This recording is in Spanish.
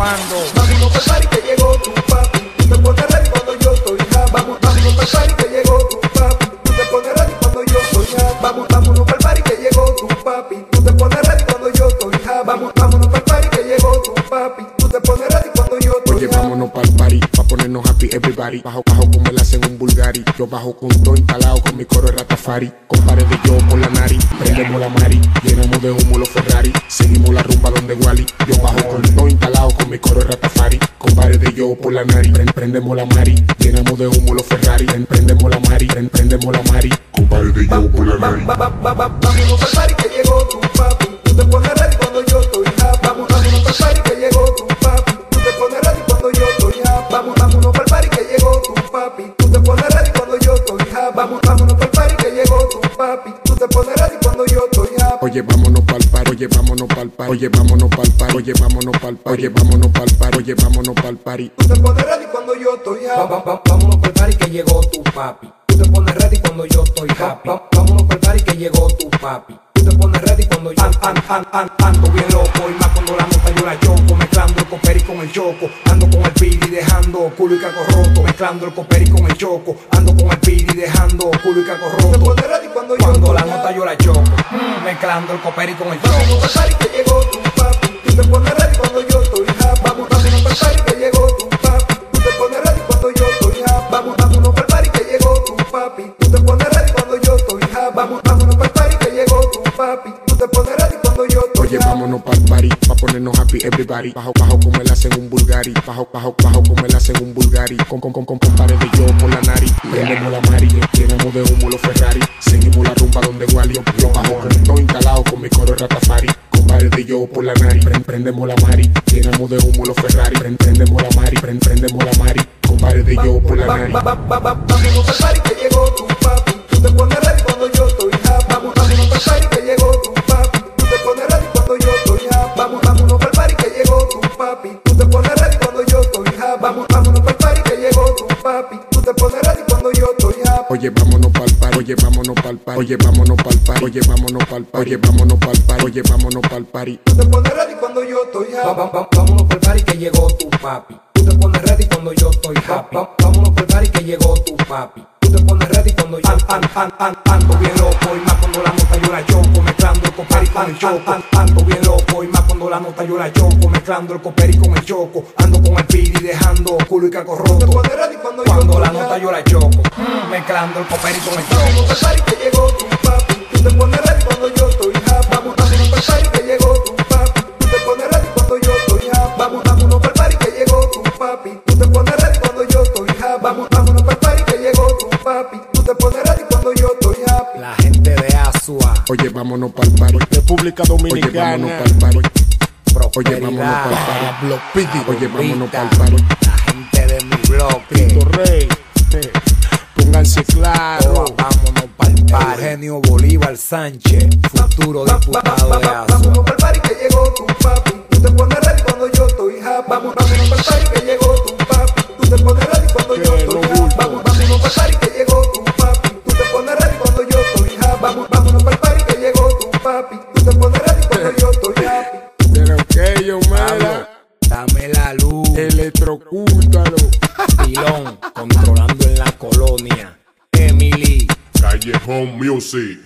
activando. Vámonos pa'l party que llegó tu papi. Tú te pones ready cuando yo estoy happy. Vamos, vámonos pa'l party que llegó tu papi. Tú te pones ready cuando yo estoy happy. Vamos, vámonos pa'l party que llegó tu papi. Tú te pones ready cuando yo estoy happy. Vamos, vámonos pa'l party que llegó tu papi. Tú te pones ready cuando yo estoy Oye, vámonos pa'l party, pa' ponernos happy everybody. Bajo, bajo como el hacen un Bulgari. Yo bajo con todo instalado con mi coro de Ratafari. Con pares de yo por la nariz. Prendemos la mari, llenamos de humo los Ferrari. Seguimos la rumba donde Wally. Yo bajo mi coro Ratafari. Con pares de yo por la nariz. Prend- prendemos la mari, llenamos de humo los Ferrari. Prend- prendemos la mari, prend- prendemos la mari. Con pares de yo por la va- Vámonos pa'l party que llegó tu papi. Tú te pones ready cuando yo estoy happy. Vamos, vámonos pa'l party que llegó tu papi. Tú te pones ready cuando yo estoy happy. Vamos, vámonos pa'l party que llegó tu papi. Tú te pones ready cuando yo estoy happy. Vamos, vámonos pa'l party que llegó tu papi. Tú te pones ready Oye, vámonos pa'l par, oye, vámonos pa'l par, oye, vámonos pa'l par, oye, vámonos pa'l par, oye, vámonos pa'l par, oye, vámonos pa'l party. Tú te pones ready cuando yo estoy happy. vámonos pa'l party que llegó tu papi. Tú te pones ready cuando yo estoy happy. Vámonos pa'l party que llegó tu papi. Tú te pones ready cuando yo An, an, an, an, ando bien loco. Y más cuando la nota yo la choco Mezclando el coperi con el choco. Ando con el piri dejando culo y caco roto. Mezclando el coperi con el choco. Ando con el piri dejando culo y caco roto. Cuando, cuando la nota yo la choco Mm, Mezclando el coperi con el choco. Vamos party que llegó tu papi. Tú te pones ready cuando yo estoy happy Vamos, pa'l party que llegó tu papi. Tú te pones ready cuando yo estoy happy Vamos, pa'l party que llegó tu papi. Tú te Oye, vámonos pa'l party, pa' ponernos happy everybody. Bajo, bajo como el hacen un Bulgari, bajo, bajo, bajo como el hacen un Bulgari. Con, con, con, con, con pares de yo por la nariz. Prendemos la mari, llenamos de humo los Ferrari. Seguimos la rumba donde Wally. Yo, bajo con todo instalado con mi coro Ratafari. Con pares de yo por la nariz. Prend- prendemos la mari, llenamos de humo los Ferrari. Prend- prendemos la mari, prend- prendemos la mari. Con pares de yo por la nariz. Vámonos pa'l party que llegó tu papi Tú te pones papi Tú te pones ready cuando yo estoy happy Oye, vámonos pa'l par, oye, vámonos pa'l par, oye, vámonos pa'l par, oye, vámonos pa'l par, oye, vámonos pa'l par, oye, vámonos pa'l party. Tú te pones ready cuando yo estoy happy va- va- vámonos pa'l party que llegó tu papi. Tú te pones ready cuando yo estoy happy. Va- vámonos pa'l party que llegó tu papi. Tú te pones ready cuando yo An, an, an, an, ando bien loco y más cuando la nota yo coperi con el choco. Ando bien loco y más cuando la nota yo la choco. Mezclando el coperi con el choco. Ando con el piri dejando culo y caco roto. Cuando, la nota yo la choco. Mezclando el coperi con el choco. Vamos pa'l party que llegó tu papi Tú te pones Oye, vámonos pa'l party, República oye, Dominicana. vámonos pa'l party, Prosperidad. vámonos pa'l Pity. oye, vámonos pa'l party. La gente de mi bloque. Torrey. Eh, Pónganse claro. Todas vámonos pa'l party. Eugenio Bolívar Sánchez, futuro diputado de Asua. Vámonos pa'l party que llegó tu papi Tú te pones ready cuando yo estoy happy Vamos, vámonos pa'l party que papi Tú te pones ready cuando yo estoy happy Pero que yo, mera, Dame la luz. electrocútalo. Pilón, controlando en la colonia. Emily. Callejón Music.